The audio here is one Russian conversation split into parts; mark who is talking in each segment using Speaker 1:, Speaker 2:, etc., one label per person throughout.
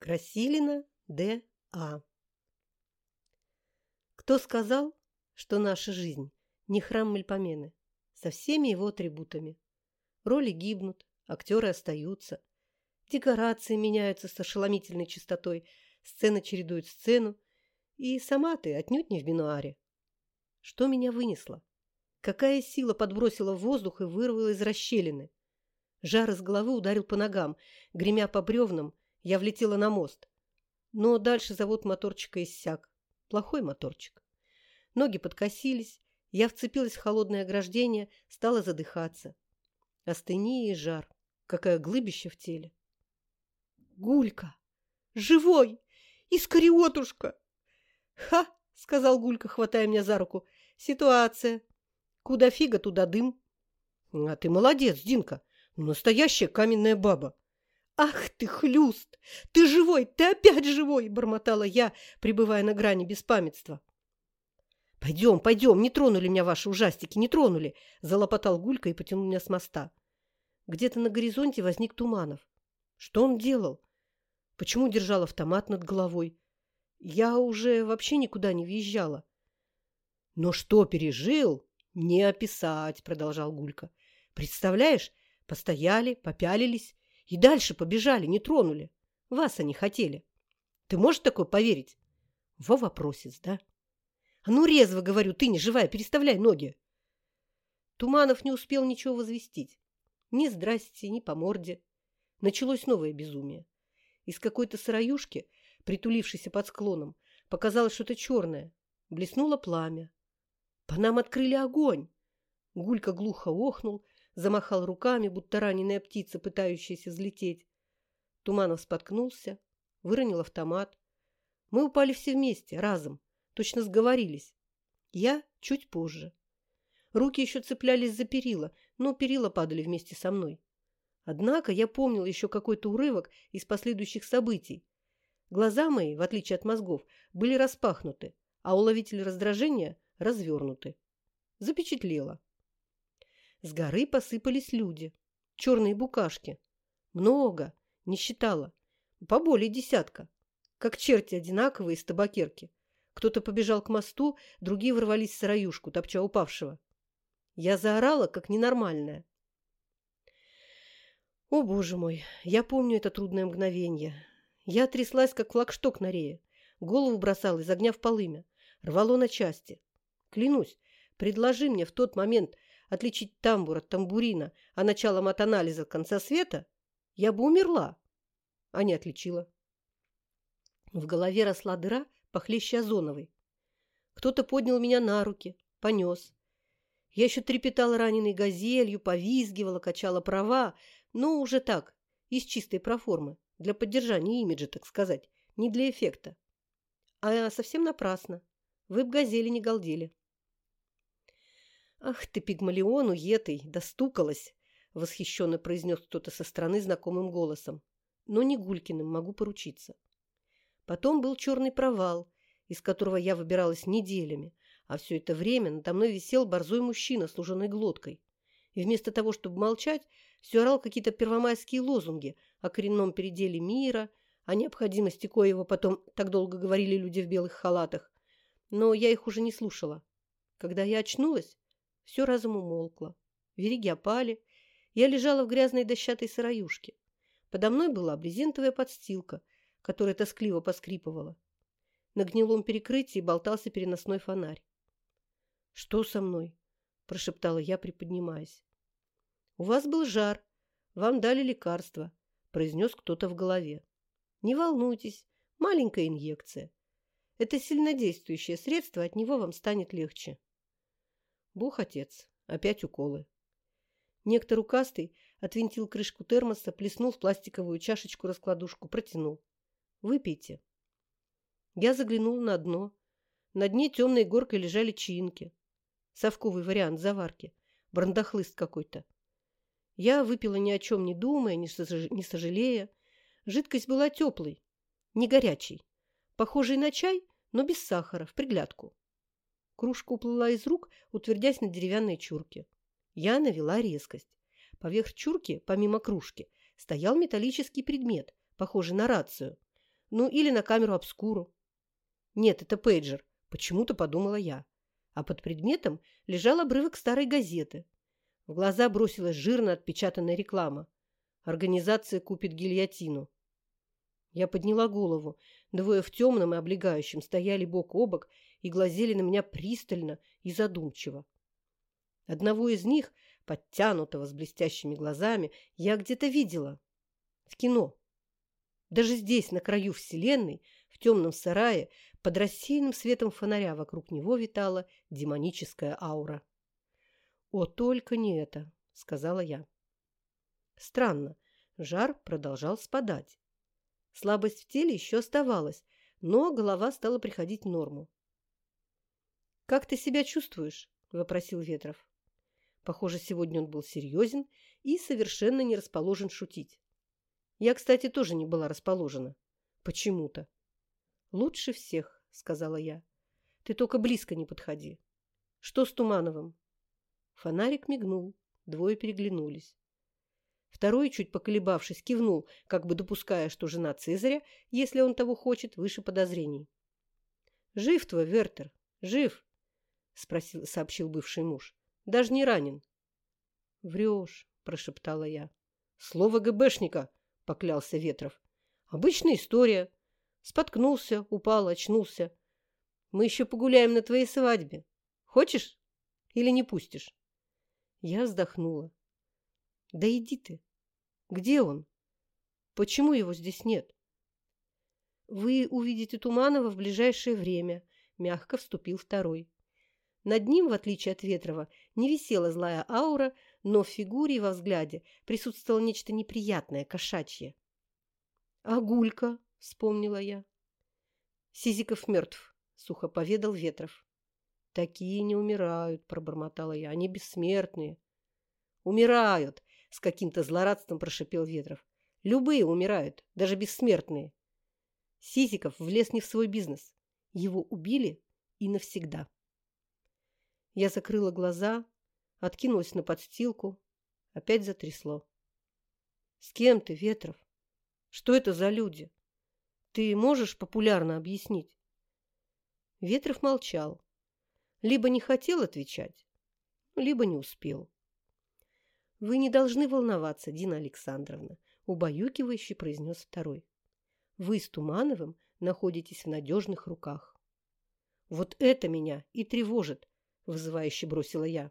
Speaker 1: Красилина Д.А. Кто сказал, что наша жизнь не храм Мельпомены со всеми его атрибутами? Роли гибнут, актеры остаются, декорации меняются с ошеломительной частотой, сцена чередует сцену, и сама ты отнюдь не в минуаре. Что меня вынесло? Какая сила подбросила в воздух и вырвала из расщелины? Жар из головы ударил по ногам, гремя по бревнам, я влетела на мост. Но дальше завод моторчика иссяк. Плохой моторчик. Ноги подкосились, я вцепилась в холодное ограждение, стала задыхаться. Астения и жар. Какая глыбища в теле. Гулька! Живой! Искариотушка! Ха! — сказал Гулька, хватая меня за руку. Ситуация. Куда фига, туда дым. А ты молодец, Динка. Настоящая каменная баба. «Ах ты, хлюст! Ты живой! Ты опять живой!» – бормотала я, пребывая на грани беспамятства. «Пойдем, пойдем! Не тронули меня ваши ужастики, не тронули!» – залопотал Гулька и потянул меня с моста. Где-то на горизонте возник Туманов. Что он делал? Почему держал автомат над головой? Я уже вообще никуда не въезжала. «Но что пережил, не описать!» – продолжал Гулька. «Представляешь, постояли, попялились» И дальше побежали, не тронули. Вас они хотели. Ты можешь такое поверить? Во вопросец, да? А ну резво, говорю, ты не живая, переставляй ноги. Туманов не успел ничего возвестить. Ни здрасте, ни по морде. Началось новое безумие. Из какой-то сыроюшки, притулившейся под склоном, показалось что-то черное. Блеснуло пламя. По нам открыли огонь. Гулька глухо охнул, замахал руками, будто раненая птица, пытающаяся взлететь. Туманов споткнулся, выронил автомат. Мы упали все вместе, разом, точно сговорились. Я чуть позже. Руки еще цеплялись за перила, но перила падали вместе со мной. Однако я помнил еще какой-то урывок из последующих событий. Глаза мои, в отличие от мозгов, были распахнуты, а уловители раздражения развернуты. Запечатлело. С горы посыпались люди. Черные букашки. Много, не считала. По более десятка. Как черти одинаковые из табакерки. Кто-то побежал к мосту, другие ворвались в сыроюшку, топча упавшего. Я заорала, как ненормальная. О, боже мой, я помню это трудное мгновение. Я тряслась, как флагшток на рее. Голову бросала из огня в полымя. Рвало на части. Клянусь, предложи мне в тот момент отличить тамбур от тамбурина, а началом от анализа конца света, я бы умерла, а не отличила. В голове росла дыра похлеще озоновой. Кто-то поднял меня на руки, понес. Я еще трепетала раненой газелью, повизгивала, качала права, но уже так, из чистой проформы, для поддержания имиджа, так сказать, не для эффекта. А совсем напрасно. Вы б газели не галдели. «Ах ты, пигмалион уетый, достукалась!» — восхищенно произнес кто-то со стороны знакомым голосом. «Но не Гулькиным, могу поручиться». Потом был черный провал, из которого я выбиралась неделями, а все это время надо мной висел борзой мужчина с луженой глоткой. И вместо того, чтобы молчать, все орал какие-то первомайские лозунги о коренном переделе мира, о необходимости коего потом так долго говорили люди в белых халатах. Но я их уже не слушала. Когда я очнулась, все разом умолкло. Вериги опали. Я лежала в грязной дощатой сыроюшке. Подо мной была брезентовая подстилка, которая тоскливо поскрипывала. На гнилом перекрытии болтался переносной фонарь. «Что со мной?» – прошептала я, приподнимаясь. «У вас был жар. Вам дали лекарство», – произнес кто-то в голове. «Не волнуйтесь, маленькая инъекция. Это сильнодействующее средство, от него вам станет легче». Бух, отец. Опять уколы. Некто рукастый отвинтил крышку термоса, плеснул в пластиковую чашечку-раскладушку, протянул. «Выпейте». Я заглянул на дно. На дне темной горкой лежали чаинки. Совковый вариант заварки. Брандахлыст какой-то. Я выпила ни о чем не думая, не, не сожалея. Жидкость была теплой, не горячей. Похожей на чай, но без сахара, в приглядку. Кружка уплыла из рук, утвердясь на деревянной чурке. Я навела резкость. Поверх чурки, помимо кружки, стоял металлический предмет, похожий на рацию. Ну, или на камеру обскуру. Нет, это пейджер, почему-то подумала я. А под предметом лежал обрывок старой газеты. В глаза бросилась жирно отпечатанная реклама. Организация купит гильотину. Я подняла голову. Двое в темном и облегающем стояли бок о бок и глазели на меня пристально и задумчиво. Одного из них, подтянутого с блестящими глазами, я где-то видела. В кино. Даже здесь, на краю Вселенной, в темном сарае, под рассеянным светом фонаря вокруг него витала демоническая аура. «О, только не это!» — сказала я. Странно, жар продолжал спадать. Слабость в теле еще оставалась, но голова стала приходить в норму. «Как ты себя чувствуешь?» – вопросил Ветров. Похоже, сегодня он был серьезен и совершенно не расположен шутить. Я, кстати, тоже не была расположена. Почему-то. «Лучше всех», – сказала я. «Ты только близко не подходи. Что с Тумановым?» Фонарик мигнул, двое переглянулись. Второй, чуть поколебавшись, кивнул, как бы допуская, что жена Цезаря, если он того хочет, выше подозрений. «Жив твой, Вертер, жив!» – спросил, сообщил бывший муж. «Даже не ранен». «Врешь», – прошептала я. «Слово ГБшника», – поклялся Ветров. «Обычная история. Споткнулся, упал, очнулся. Мы еще погуляем на твоей свадьбе. Хочешь или не пустишь?» Я вздохнула. Да иди ты. Где он? Почему его здесь нет? Вы увидите Туманова в ближайшее время, мягко вступил второй. Над ним, в отличие от Ветрова, не висела злая аура, но в фигуре и во взгляде присутствовало нечто неприятное, кошачье. «А Гулька?» — вспомнила я. «Сизиков мертв», — сухо поведал Ветров. «Такие не умирают», — пробормотала я. «Они бессмертные». «Умирают», с каким-то злорадством прошипел Ветров. Любые умирают, даже бессмертные. Сизиков влез не в свой бизнес. Его убили и навсегда. Я закрыла глаза, откинулась на подстилку. Опять затрясло. «С кем ты, Ветров? Что это за люди? Ты можешь популярно объяснить?» Ветров молчал. Либо не хотел отвечать, либо не успел. «Вы не должны волноваться, Дина Александровна», – убаюкивающе произнес второй. «Вы с Тумановым находитесь в надежных руках». «Вот это меня и тревожит», – вызывающе бросила я.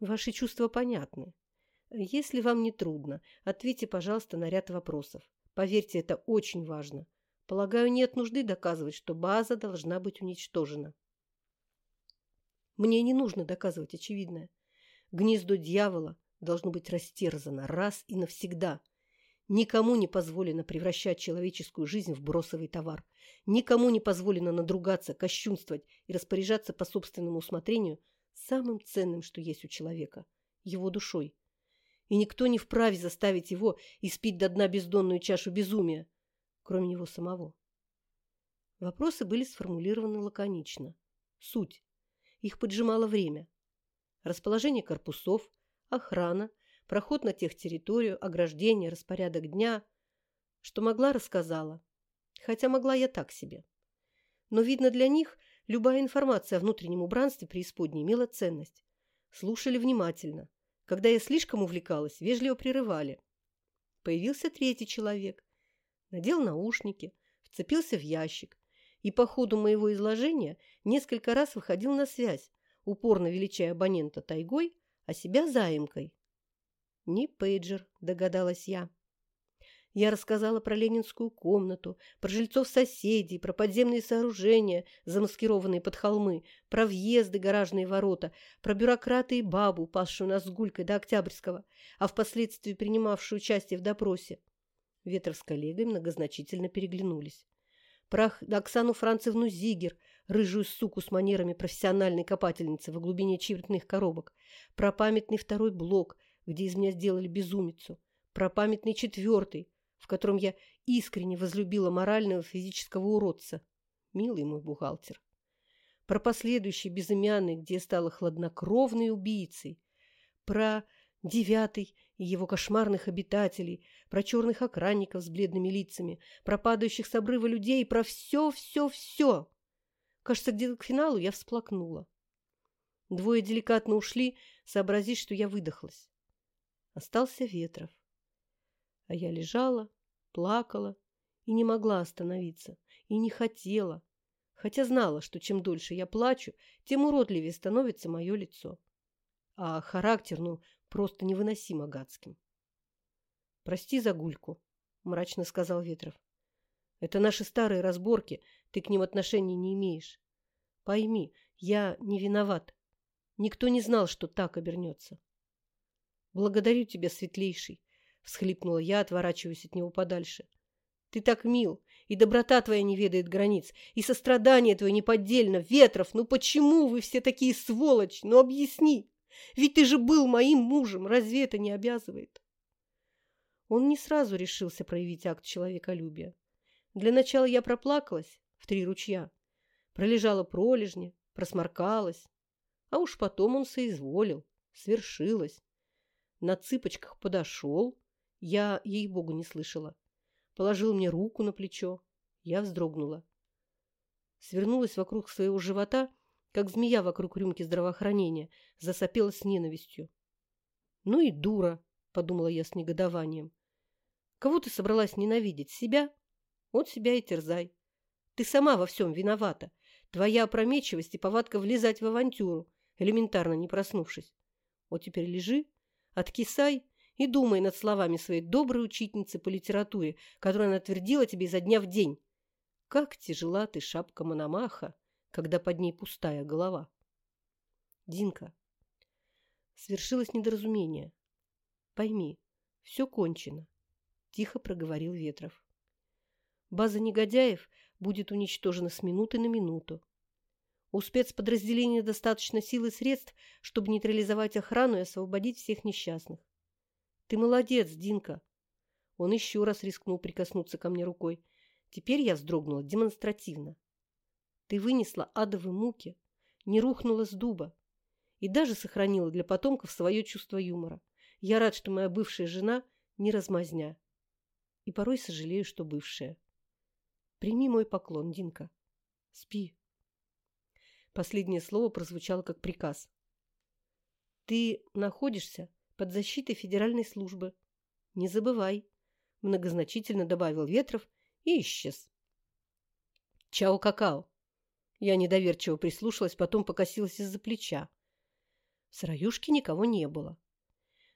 Speaker 1: «Ваши чувства понятны. Если вам не трудно, ответьте, пожалуйста, на ряд вопросов. Поверьте, это очень важно. Полагаю, нет нужды доказывать, что база должна быть уничтожена». Мне не нужно доказывать очевидное. Гнездо дьявола должно быть растерзано раз и навсегда. Никому не позволено превращать человеческую жизнь в бросовый товар. Никому не позволено надругаться, кощунствовать и распоряжаться по собственному усмотрению самым ценным, что есть у человека – его душой. И никто не вправе заставить его испить до дна бездонную чашу безумия, кроме него самого. Вопросы были сформулированы лаконично. Суть. Их поджимало время расположение корпусов, охрана, проход на тех территорию, ограждение, распорядок дня. Что могла, рассказала. Хотя могла я так себе. Но, видно, для них любая информация о внутреннем убранстве преисподней имела ценность. Слушали внимательно. Когда я слишком увлекалась, вежливо прерывали. Появился третий человек. Надел наушники, вцепился в ящик и по ходу моего изложения несколько раз выходил на связь, упорно величая абонента тайгой, а себя заимкой. «Не пейджер», – догадалась я. Я рассказала про ленинскую комнату, про жильцов соседей, про подземные сооружения, замаскированные под холмы, про въезды, гаражные ворота, про бюрократа и бабу, упавшую нас с гулькой до Октябрьского, а впоследствии принимавшую участие в допросе. Ветров с коллегой многозначительно переглянулись. Про Оксану Францевну Зигер, рыжую суку с манерами профессиональной копательницы в глубине черепных коробок, про памятный второй блок, где из меня сделали безумицу, про памятный четвертый, в котором я искренне возлюбила морального физического уродца, милый мой бухгалтер, про последующий безымянный, где я стала хладнокровной убийцей, про девятый и его кошмарных обитателей, про черных охранников с бледными лицами, про падающих с обрыва людей, про все-все-все. Кажется, где-то к финалу я всплакнула. Двое деликатно ушли, сообразив, что я выдохлась. Остался Ветров. А я лежала, плакала и не могла остановиться, и не хотела, хотя знала, что чем дольше я плачу, тем уродливее становится мое лицо. А характер, ну, просто невыносимо гадским. «Прости за гульку», — мрачно сказал Ветров. «Это наши старые разборки, ты к ним отношения не имеешь. Пойми, я не виноват. Никто не знал, что так обернется». «Благодарю тебя, светлейший», — всхлипнула я, отворачиваясь от него подальше. «Ты так мил, и доброта твоя не ведает границ, и сострадание твое неподдельно. Ветров, ну почему вы все такие сволочь? Ну объясни!» Ведь ты же был моим мужем, разве это не обязывает? Он не сразу решился проявить акт человеколюбия. Для начала я проплакалась в три ручья, пролежала пролежни, просморкалась, а уж потом он соизволил, свершилось. На цыпочках подошел, я, ей-богу, не слышала. Положил мне руку на плечо, я вздрогнула. Свернулась вокруг своего живота как змея вокруг рюмки здравоохранения, засопела с ненавистью. «Ну и дура!» – подумала я с негодованием. «Кого ты собралась ненавидеть? Себя? Вот себя и терзай. Ты сама во всем виновата. Твоя опрометчивость и повадка влезать в авантюру, элементарно не проснувшись. Вот теперь лежи, откисай и думай над словами своей доброй учительницы по литературе, которая она твердила тебе изо дня в день. Как тяжела ты, шапка Мономаха!» когда под ней пустая голова. Динка. Свершилось недоразумение. Пойми, все кончено, тихо проговорил Ветров. База негодяев будет уничтожена с минуты на минуту. У спецподразделения достаточно сил и средств, чтобы нейтрализовать охрану и освободить всех несчастных. Ты молодец, Динка. Он еще раз рискнул прикоснуться ко мне рукой. Теперь я вздрогнула демонстративно. Ты вынесла адовые муки, не рухнула с дуба и даже сохранила для потомков свое чувство юмора. Я рад, что моя бывшая жена не размазня. И порой сожалею, что бывшая. Прими мой поклон, Динка. Спи. Последнее слово прозвучало как приказ. Ты находишься под защитой федеральной службы. Не забывай, многозначительно добавил Ветров и исчез. Чао, какао. Я недоверчиво прислушалась, потом покосилась из-за плеча. В сыроюшке никого не было.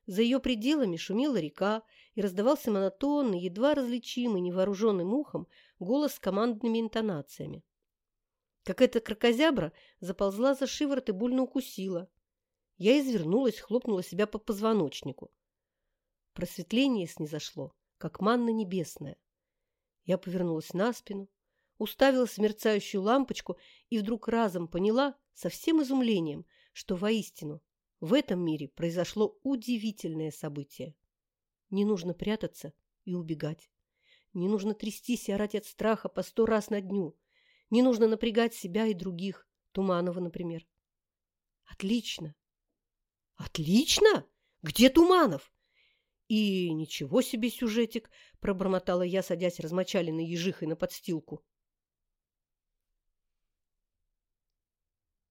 Speaker 1: За ее пределами шумела река, и раздавался монотонный, едва различимый невооруженным ухом голос с командными интонациями. Какая-то крокозябра заползла за шиворот и больно укусила. Я извернулась, хлопнула себя по позвоночнику. Просветление снизошло, как манна небесная. Я повернулась на спину, уставилась в мерцающую лампочку и вдруг разом поняла со всем изумлением, что воистину в этом мире произошло удивительное событие. Не нужно прятаться и убегать. Не нужно трястись и орать от страха по сто раз на дню. Не нужно напрягать себя и других, Туманова, например. Отлично. Отлично? Где Туманов? И ничего себе сюжетик, пробормотала я, садясь размочаленной ежихой на подстилку.